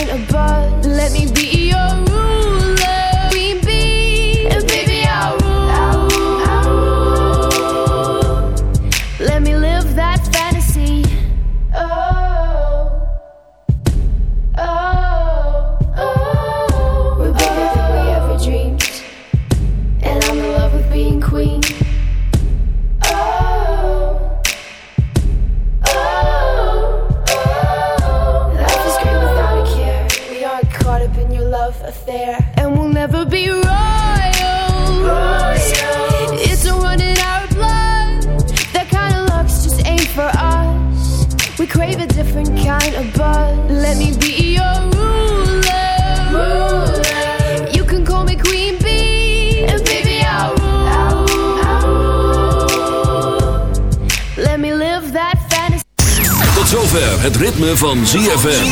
kind van ZFM.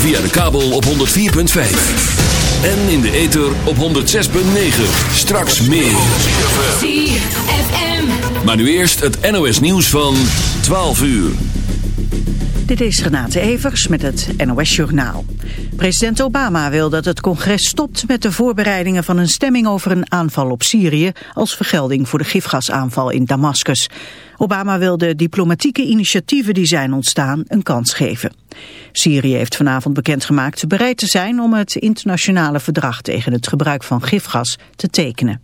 Via de kabel op 104.5. En in de ether op 106.9. Straks meer. ZFM. Maar nu eerst het NOS nieuws van 12 uur. Dit is Renate Evers met het NOS Journaal. President Obama wil dat het congres stopt met de voorbereidingen van een stemming over een aanval op Syrië als vergelding voor de gifgasaanval in Damascus. Obama wil de diplomatieke initiatieven die zijn ontstaan een kans geven. Syrië heeft vanavond bekendgemaakt bereid te zijn om het internationale verdrag tegen het gebruik van gifgas te tekenen.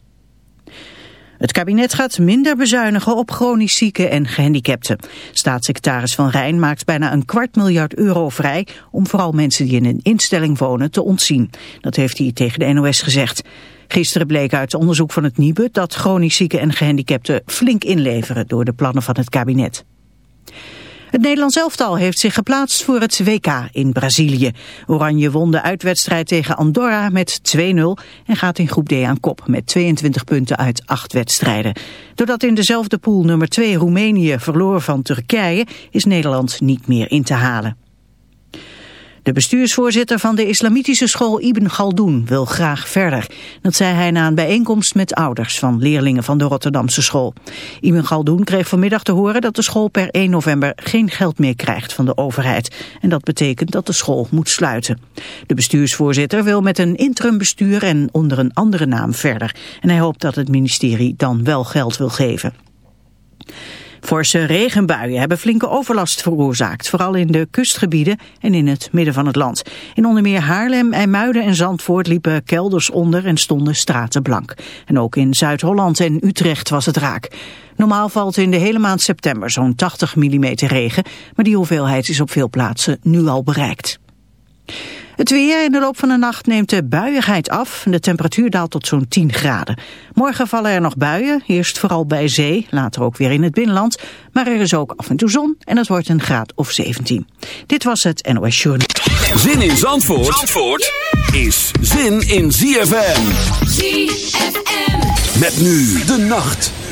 Het kabinet gaat minder bezuinigen op chronisch zieken en gehandicapten. Staatssecretaris Van Rijn maakt bijna een kwart miljard euro vrij... om vooral mensen die in een instelling wonen te ontzien. Dat heeft hij tegen de NOS gezegd. Gisteren bleek uit onderzoek van het Nibud dat chronisch zieken en gehandicapten flink inleveren door de plannen van het kabinet. Het Nederlands elftal heeft zich geplaatst voor het WK in Brazilië. Oranje won de uitwedstrijd tegen Andorra met 2-0 en gaat in groep D aan kop met 22 punten uit 8 wedstrijden. Doordat in dezelfde pool nummer 2 Roemenië verloor van Turkije is Nederland niet meer in te halen. De bestuursvoorzitter van de islamitische school Ibn Galdoen wil graag verder. Dat zei hij na een bijeenkomst met ouders van leerlingen van de Rotterdamse school. Ibn Galdoen kreeg vanmiddag te horen dat de school per 1 november geen geld meer krijgt van de overheid. En dat betekent dat de school moet sluiten. De bestuursvoorzitter wil met een interimbestuur en onder een andere naam verder. En hij hoopt dat het ministerie dan wel geld wil geven. Forse regenbuien hebben flinke overlast veroorzaakt, vooral in de kustgebieden en in het midden van het land. In onder meer Haarlem, IJmuiden en Zandvoort liepen kelders onder en stonden straten blank. En ook in Zuid-Holland en Utrecht was het raak. Normaal valt in de hele maand september zo'n 80 mm regen, maar die hoeveelheid is op veel plaatsen nu al bereikt. Het weer in de loop van de nacht neemt de buiigheid af en de temperatuur daalt tot zo'n 10 graden. Morgen vallen er nog buien, eerst vooral bij zee, later ook weer in het binnenland. Maar er is ook af en toe zon en het wordt een graad of 17. Dit was het NOS Journal. Zin in Zandvoort, Zandvoort is zin in ZFM. ZFM. Met nu de nacht.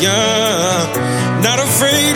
young, not afraid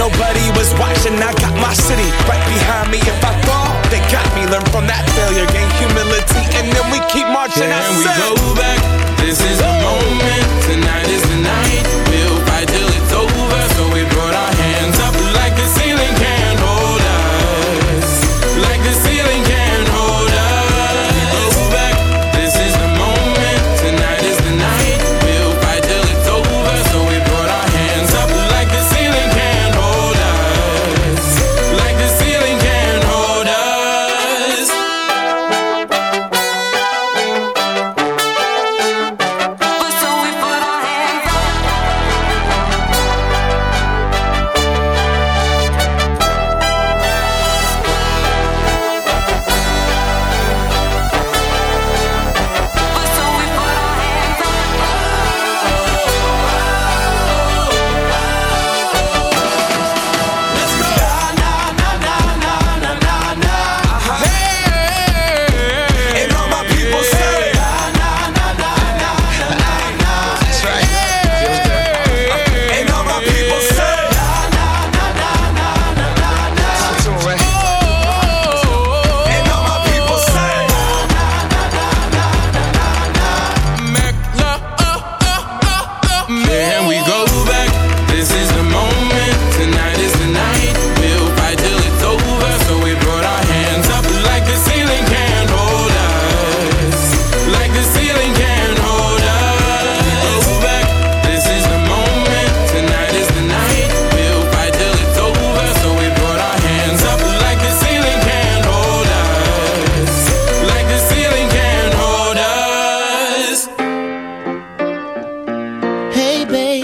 nobody was watching. I got my city right behind me. If I fall, they got me. Learn from that failure, gain humility, and then we keep marching. I we go back? This is the moment. Tonight is the night. We'll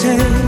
세상